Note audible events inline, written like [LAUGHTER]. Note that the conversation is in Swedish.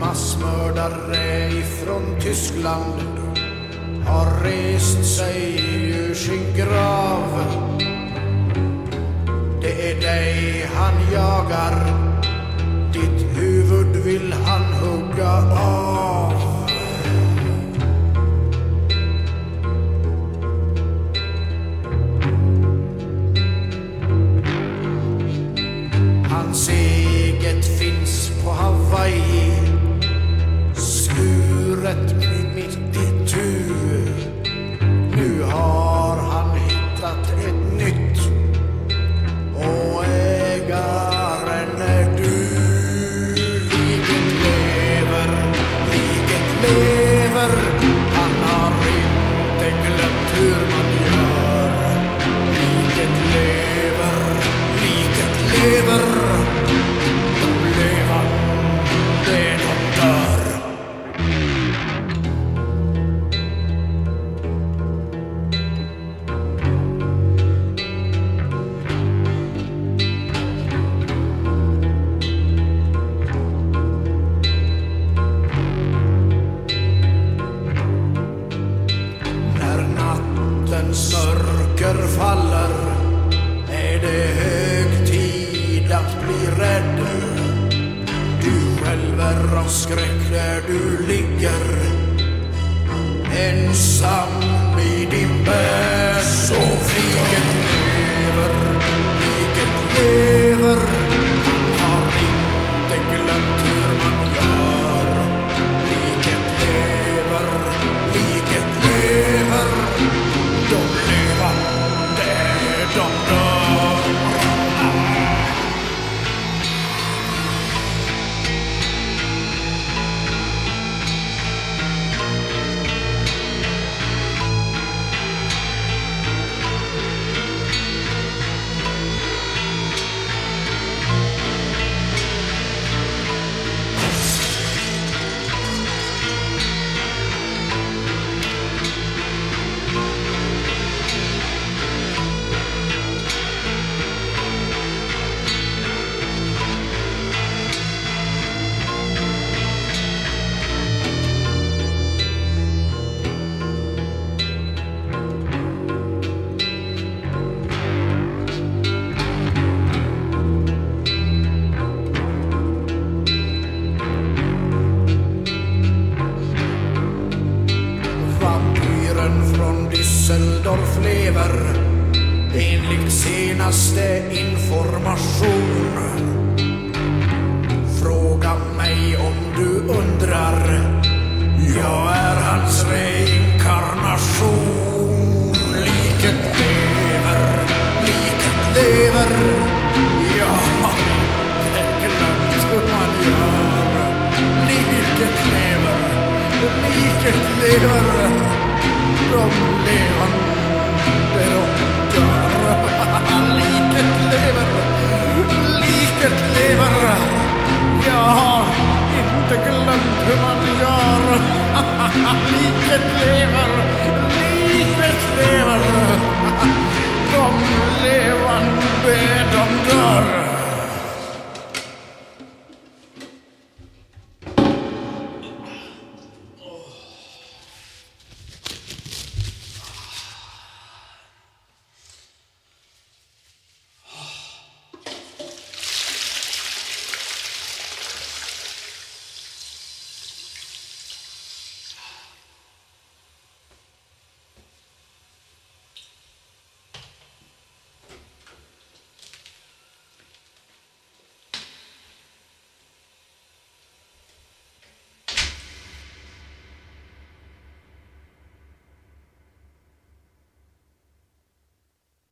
massmördare ifrån Tyskland har rest sig ur sin grav. Det är dig han jagar, ditt huvud vill han hugga av. Hans eget finns på Hawaii let nattens mörker faller är det hög tid att bli rädd. Du skälver av skräck där du ligger ensam i din bädd. Düsseldorf lever enligt senaste information. Fråga mig om du undrar. Jag är hans reinkarnation. Liket lever, liket lever. Jag har inte glömt hur man gör. Liket lever, liket lever. [LAUGHS] [LAUGHS] De levande, de dör. Liket lever, liket lever. Jag har inte glömt hur man gör. Liket lever, liket lever. De levande, dör.